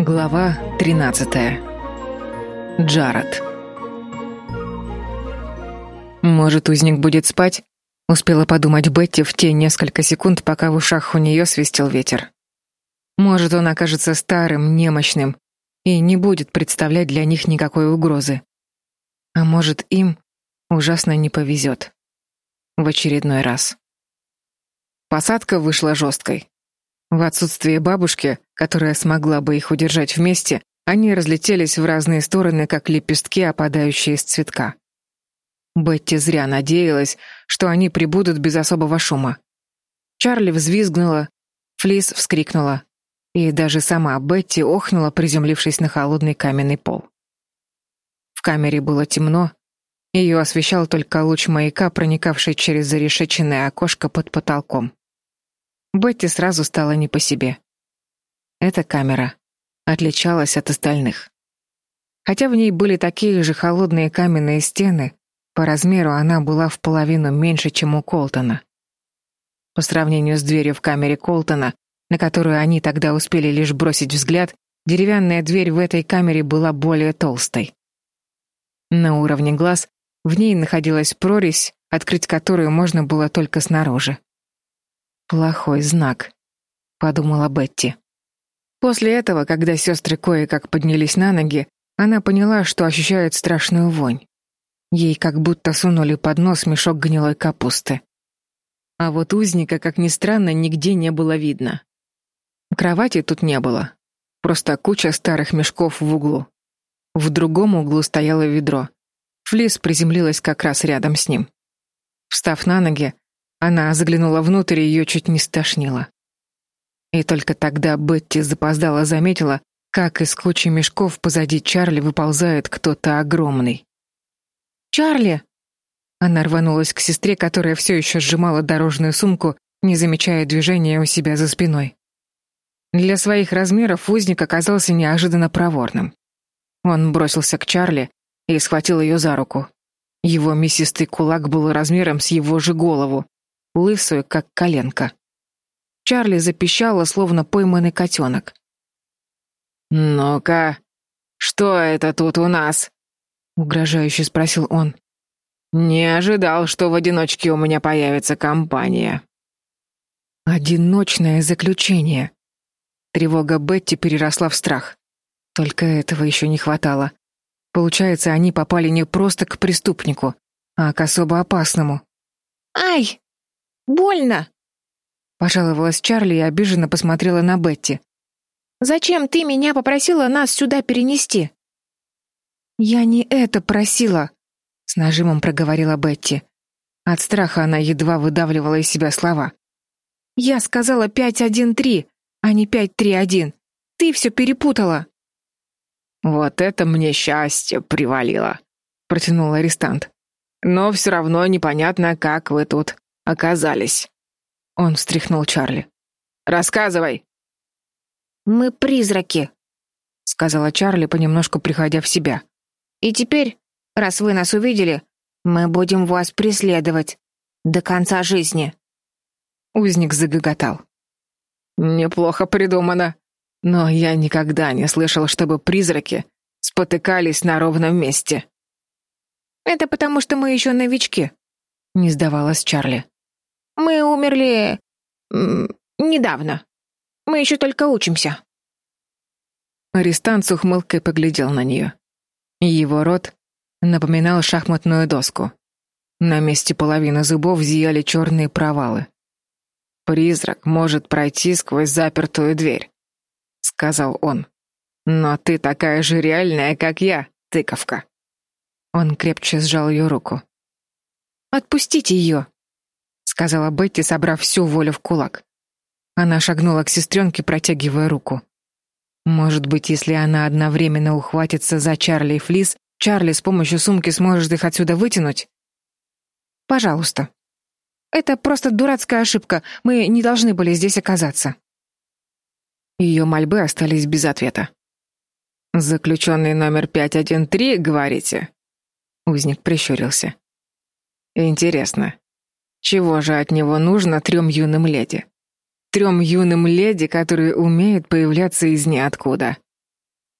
Глава 13. Джаред. Может, узник будет спать? Успела подумать Бетти в те несколько секунд, пока в ушах у нее свистел ветер. Может, он окажется старым, немощным и не будет представлять для них никакой угрозы. А может, им ужасно не повезет. В очередной раз. Посадка вышла жесткой. В отсутствие бабушки, которая смогла бы их удержать вместе, они разлетелись в разные стороны, как лепестки, опадающие с цветка. Бетти зря надеялась, что они прибудут без особого шума. Чарли взвизгнула, Флис вскрикнула, и даже сама Бетти охнула, приземлившись на холодный каменный пол. В камере было темно, ее освещал только луч маяка, проникавший через зарешеченное окошко под потолком. Бетти сразу стало не по себе. Эта камера отличалась от остальных. Хотя в ней были такие же холодные каменные стены, по размеру она была в половину меньше, чем у Колтона. По сравнению с дверью в камере Колтона, на которую они тогда успели лишь бросить взгляд, деревянная дверь в этой камере была более толстой. На уровне глаз в ней находилась прорезь, открыть которую можно было только снаружи. Плохой знак, подумала Бетти. После этого, когда сестры кое-как поднялись на ноги, она поняла, что ощущает страшную вонь. Ей как будто сунули под нос мешок гнилой капусты. А вот узника, как ни странно, нигде не было видно. Кровати тут не было. Просто куча старых мешков в углу. В другом углу стояло ведро. Флис приземлилась как раз рядом с ним. Встав на ноги, она заглянула внутрь, и ее чуть не стошнило. И только тогда Бетти запоздала заметила, как из кучи мешков позади Чарли выползает кто-то огромный. «Чарли!» Она рванулась к сестре, которая все еще сжимала дорожную сумку, не замечая движения у себя за спиной. Для своих размеров узник оказался неожиданно проворным. Он бросился к Чарли и схватил ее за руку. Его мясистый кулак был размером с его же голову, лысую, как коленка. Чарли запищала, словно пойманный котенок. «Ну-ка, что это тут у нас?» — угрожающе спросил он. «Не ожидал, что в одиночке у меня появится компания». «Одиночное заключение». Тревога Бетти переросла в страх. Только этого еще не хватало. Получается, они попали не просто к преступнику, а к особо опасному. «Ай!» Больно!» Пожаловалась Чарли и обиженно посмотрела на Бетти. «Зачем ты меня попросила нас сюда перенести?» «Я не это просила», — с нажимом проговорила Бетти. От страха она едва выдавливала из себя слова. «Я сказала пять один три, а не пять три один. Ты все перепутала». «Вот это мне счастье привалило», — протянул арестант. «Но все равно непонятно, как вы тут оказались?» Он встряхнул Чарли. «Рассказывай!» «Мы призраки», — сказала Чарли, понемножку приходя в себя. «И теперь, раз вы нас увидели, мы будем вас преследовать до конца жизни». Узник загоготал. «Неплохо придумано. Но я никогда не слышал, чтобы призраки спотыкались на ровном месте». «Это потому, что мы еще новички», — не сдавалась Чарли. Мы умерли... недавно. Мы еще только учимся». Арестант с ухмылкой поглядел на нее. Его рот напоминал шахматную доску. На месте половины зубов зияли черные провалы. «Призрак может пройти сквозь запертую дверь», — сказал он. «Но ты такая же реальная, как я, тыковка». Он крепче сжал ее руку. «Отпустите ее», сказала Бетти, собрав всю волю в кулак. Она шагнула к сестренке, протягивая руку. Может быть, если она одновременно ухватится за Чарли и Флис, Чарли с помощью сумки сможет их отсюда вытянуть? Пожалуйста. Это просто дурацкая ошибка. Мы не должны были здесь оказаться. Ее мольбы остались без ответа. Заключенный номер 513, говорите? Узник прищурился. Интересно, чего же от него нужно трем юным леди? Трем юным леди, которые умеют появляться из ниоткуда.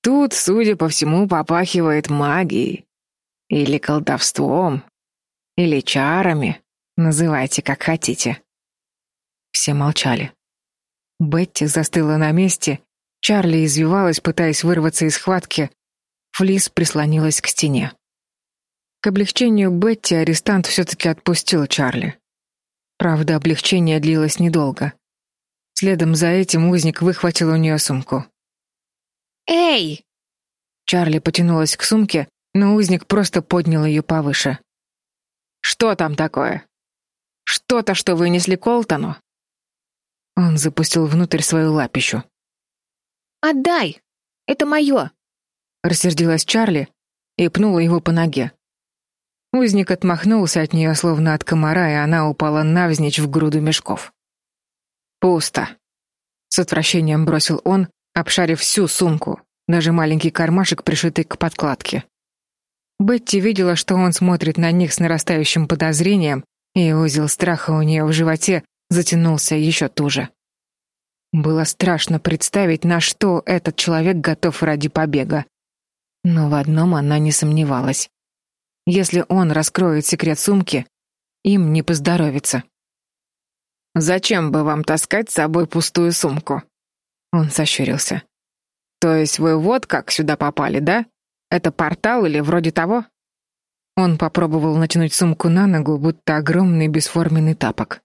Тут, судя по всему, попахивает магией. Или колдовством. Или чарами. Называйте, как хотите. Все молчали. Бетти застыла на месте, Чарли извивалась, пытаясь вырваться из схватки. Флис прислонилась к стене. К облегчению Бетти арестант все-таки отпустил Чарли. Правда, облегчение длилось недолго. Следом за этим узник выхватил у нее сумку. «Эй!» Чарли потянулась к сумке, но узник просто поднял ее повыше. «Что там такое? Что-то, что вынесли Колтону?» Он запустил внутрь свою лапищу. «Отдай! Это мое!» Рассердилась Чарли и пнула его по ноге. Узник отмахнулся от нее, словно от комара, и она упала навзничь в груду мешков. «Пусто!» С отвращением бросил он, обшарив всю сумку, даже маленький кармашек, пришитый к подкладке. Бетти видела, что он смотрит на них с нарастающим подозрением, и узел страха у нее в животе затянулся еще туже. Было страшно представить, на что этот человек готов ради побега. Но в одном она не сомневалась. Если он раскроет секрет сумки, им не поздоровится. «Зачем бы вам таскать с собой пустую сумку?» Он сощурился. «То есть вы вот как сюда попали, да? Это портал или вроде того?» Он попробовал натянуть сумку на ногу, будто огромный бесформенный тапок.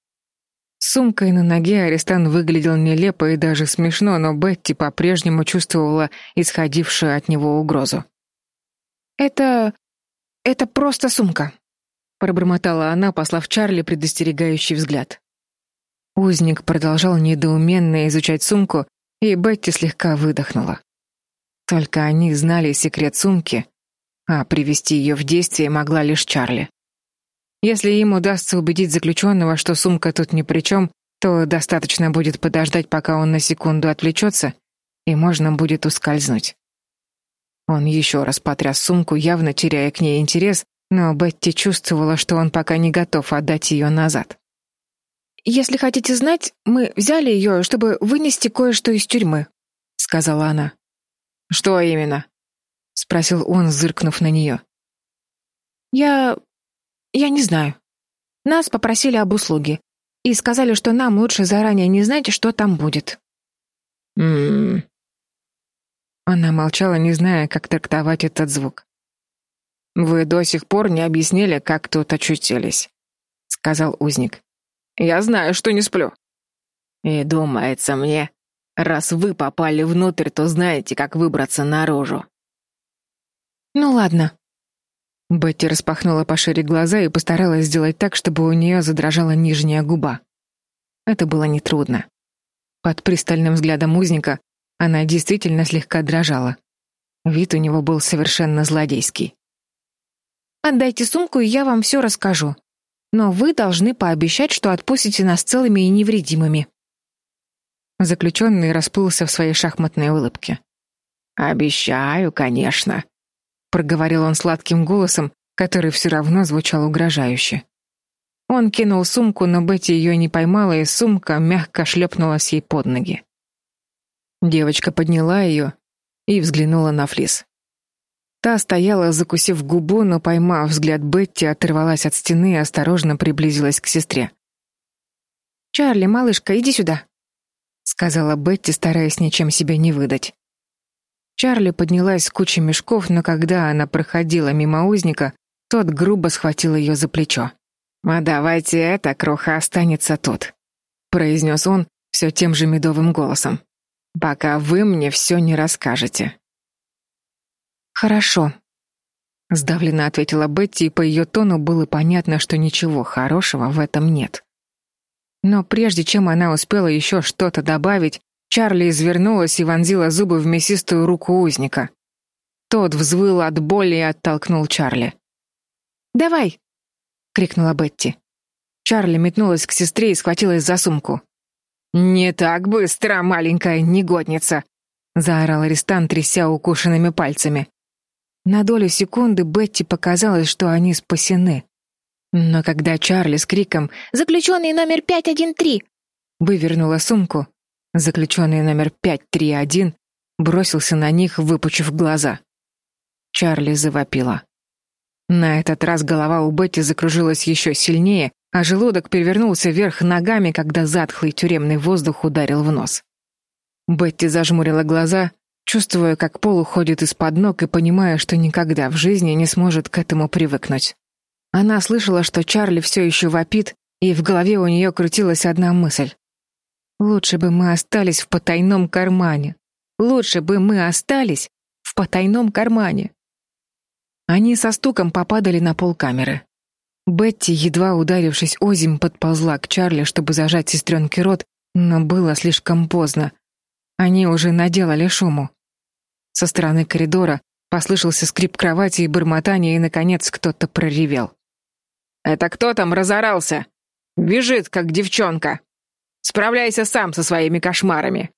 С сумкой на ноге арестант выглядел нелепо и даже смешно, но Бетти по-прежнему чувствовала исходившую от него угрозу. «Это... это просто сумка», — пробормотала она, послав Чарли предостерегающий взгляд. Узник продолжал недоуменно изучать сумку, и Бетти слегка выдохнула. Только они знали секрет сумки, а привести ее в действие могла лишь Чарли. Если им удастся убедить заключенного, что сумка тут ни при чем, то достаточно будет подождать, пока он на секунду отвлечется, и можно будет ускользнуть. Он еще раз потряс сумку, явно теряя к ней интерес, но Бетти чувствовала, что он пока не готов отдать ее назад. «Если хотите знать, мы взяли ее, чтобы вынести кое-что из тюрьмы», — сказала она. «Что именно?» — спросил он, зыркнув на нее. «Я я не знаю. Нас попросили об услуге и сказали, что нам лучше заранее не знать, что там будет. М-м. Она молчала, не зная, как трактовать этот звук. Вы до сих пор не объяснили, как тут очутились, сказал узник. Я знаю, что не сплю. И думается мне, раз вы попали внутрь, то знаете, как выбраться наружу. Ну ладно, Бетти распахнула пошире глаза и постаралась сделать так, чтобы у нее задрожала нижняя губа. Это было нетрудно. Под пристальным взглядом узника она действительно слегка дрожала. Вид у него был совершенно злодейский. «Отдайте сумку, и я вам все расскажу. Но вы должны пообещать, что отпустите нас целыми и невредимыми». Заключенный расплылся в своей шахматной улыбке. «Обещаю, конечно», проговорил он сладким голосом, который все равно звучал угрожающе. Он кинул сумку, но Бетти ее не поймала, и сумка мягко шлепнулась ей под ноги. Девочка подняла ее и взглянула на Флис. Та стояла, закусив губу, но, поймав взгляд Бетти, оторвалась от стены и осторожно приблизилась к сестре. «Чарли, малышка, иди сюда», — сказала Бетти, стараясь ничем себя не выдать. Чарли поднялась с кучей мешков, но когда она проходила мимо узника, тот грубо схватил ее за плечо. «А давайте эта кроха останется тут», — произнес он все тем же медовым голосом. «Пока вы мне все не расскажете». «Хорошо», — сдавленно ответила Бетти, и по ее тону было понятно, что ничего хорошего в этом нет. Но прежде чем она успела еще что-то добавить, Чарли извернулась и вонзила зубы в мясистую руку узника. Тот взвыл от боли и оттолкнул Чарли. «Давай!» — крикнула Бетти. Чарли метнулась к сестре и схватилась за сумку. «Не так быстро, маленькая негодница!» — заорал арестант, тряся укушенными пальцами. На долю секунды Бетти показалось, что они спасены. Но когда Чарли с криком «Заключенный номер 513!» вывернула сумку, Заключенный номер 531 бросился на них, выпучив глаза. Чарли завопила. На этот раз голова у Бетти закружилась еще сильнее, а желудок перевернулся вверх ногами, когда затхлый тюремный воздух ударил в нос. Бетти зажмурила глаза, чувствуя, как пол уходит из-под ног и понимая, что никогда в жизни не сможет к этому привыкнуть. Она слышала, что Чарли все еще вопит, и в голове у нее крутилась одна мысль. «Лучше бы мы остались в потайном кармане. Лучше бы мы остались в потайном кармане». Они со стуком попадали на пол камеры. Бетти, едва ударившись озимь, подползла к Чарли, чтобы зажать сестренке рот, но было слишком поздно. Они уже наделали шуму. Со стороны коридора послышался скрип кровати и бормотание, и, наконец, кто-то проревел. «Это кто там разорался? Бежит, как девчонка! Справляйся сам со своими кошмарами!»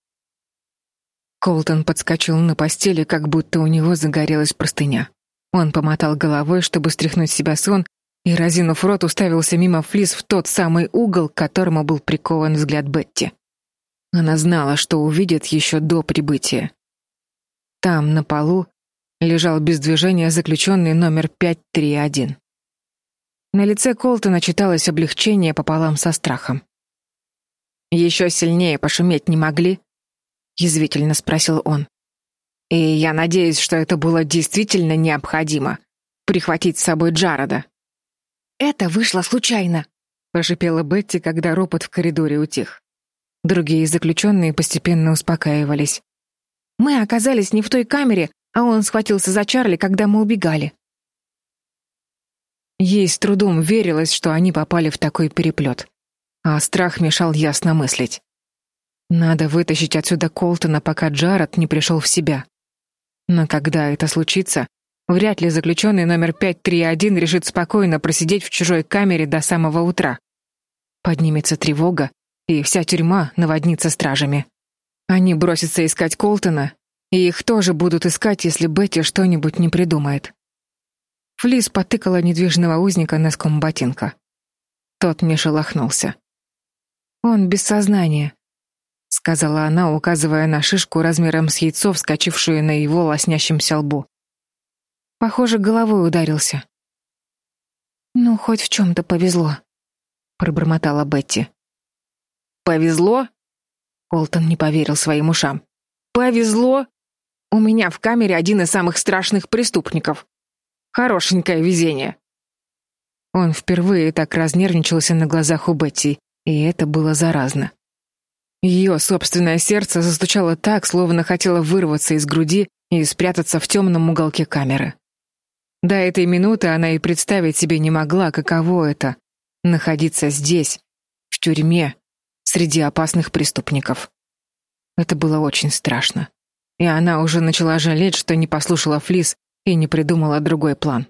Колтон подскочил на постели, как будто у него загорелась простыня. Он помотал головой, чтобы стряхнуть с себя сон, и, разинув рот, уставился мимо Флис в тот самый угол, к которому был прикован взгляд Бетти. Она знала, что увидит еще до прибытия. Там, на полу, лежал без движения заключенный номер 531. На лице Колтона читалось облегчение пополам со страхом. «Еще сильнее пошуметь не могли?» — язвительно спросил он. И я надеюсь, что это было действительно необходимо прихватить с собой Джарода. Это вышло случайно, прошипела Бетти, когда ропот в коридоре утих. Другие заключенные постепенно успокаивались. Мы оказались не в той камере, а он схватился за Чарли, когда мы убегали. Ей с трудом верилось, что они попали в такой переплет, а страх мешал ясно мыслить. Надо вытащить отсюда Колтона, пока Джаред не пришел в себя. Но когда это случится, вряд ли заключенный номер 531 решит спокойно просидеть в чужой камере до самого утра. Поднимется тревога, и вся тюрьма наводнится стражами. Они бросятся искать Колтона, и их тоже будут искать, если Бетти что-нибудь не придумает. Флис потыкала недвижного узника носком ботинка. Тот не шелохнулся. Он без сознания, сказала она, указывая на шишку размером с яйцо, вскочившую на его лоснящемся лбу. Похоже, головой ударился. Ну, хоть в чем то повезло, пробормотала Бетти. Повезло? Колтон не поверил своим ушам. Повезло? У меня в камере один из самых страшных преступников. Хорошенькое везение. Он впервые так разнервничался на глазах у Бетти, и это было заразно. Ее собственное сердце застучало так, словно хотело вырваться из груди и спрятаться в темном уголке камеры. До этой минуты она и представить себе не могла, каково это — находиться здесь, в тюрьме, среди опасных преступников. Это было очень страшно. И она уже начала жалеть, что не послушала Флис и не придумала другой план.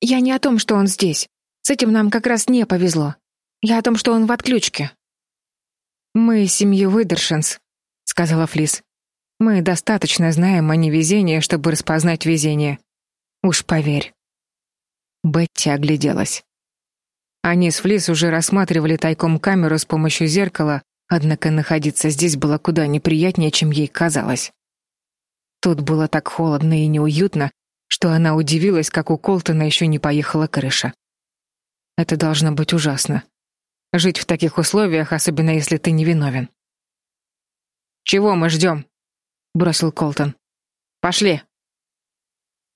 «Я не о том, что он здесь. С этим нам как раз не повезло. Я о том, что он в отключке», «Мы семья Выдершинс», — сказала Флис. «Мы достаточно знаем о невезении, чтобы распознать везение. Уж поверь». Бетти огляделась. Они с Флис уже рассматривали тайком камеру с помощью зеркала, однако находиться здесь было куда неприятнее, чем ей казалось. Тут было так холодно и неуютно, что она удивилась, как у Колтона еще не поехала крыша. Это должно быть ужасно. Жить в таких условиях, особенно если ты невиновен. Чего мы ждем?» — бросил Колтон. Пошли.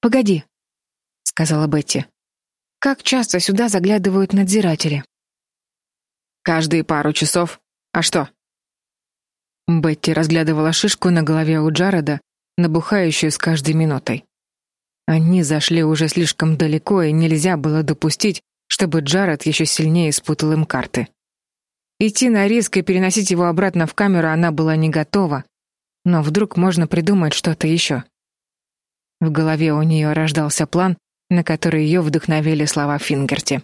Погоди, сказала Бетти. Как часто сюда заглядывают надзиратели? Каждые пару часов. А что? Бетти разглядывала шишку на голове у Джареда, набухающую с каждой минутой. Они зашли уже слишком далеко, и нельзя было допустить, чтобы Джаред еще сильнее спутал им карты. Идти на риск и переносить его обратно в камеру она была не готова, но вдруг можно придумать что-то еще. В голове у нее рождался план, на который ее вдохновили слова Фингерти.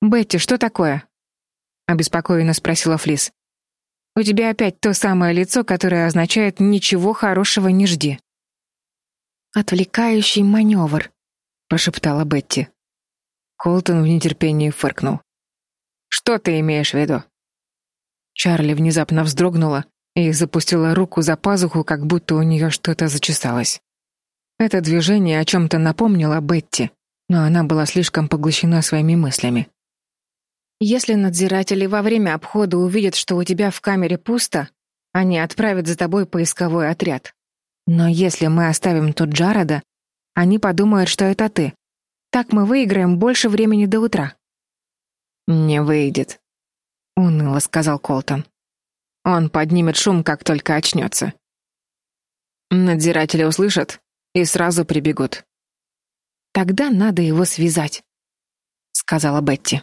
«Бетти, что такое?» — обеспокоенно спросила Флис. «У тебя опять то самое лицо, которое означает «ничего хорошего не жди». «Отвлекающий маневр», — прошептала Бетти. Колтон в нетерпении фыркнул. Что ты имеешь в виду? Чарли внезапно вздрогнула и запустила руку за пазуху, как будто у нее что-то зачесалось. Это движение о чем-то напомнило Бетти, но она была слишком поглощена своими мыслями. Если надзиратели во время обхода увидят, что у тебя в камере пусто, они отправят за тобой поисковой отряд. Но если мы оставим тут Джарода, они подумают, что это ты. Так мы выиграем больше времени до утра. Не выйдет, уныло сказал Колтон. Он поднимет шум, как только очнется. Надзиратели услышат и сразу прибегут. Тогда надо его связать, сказала Бетти.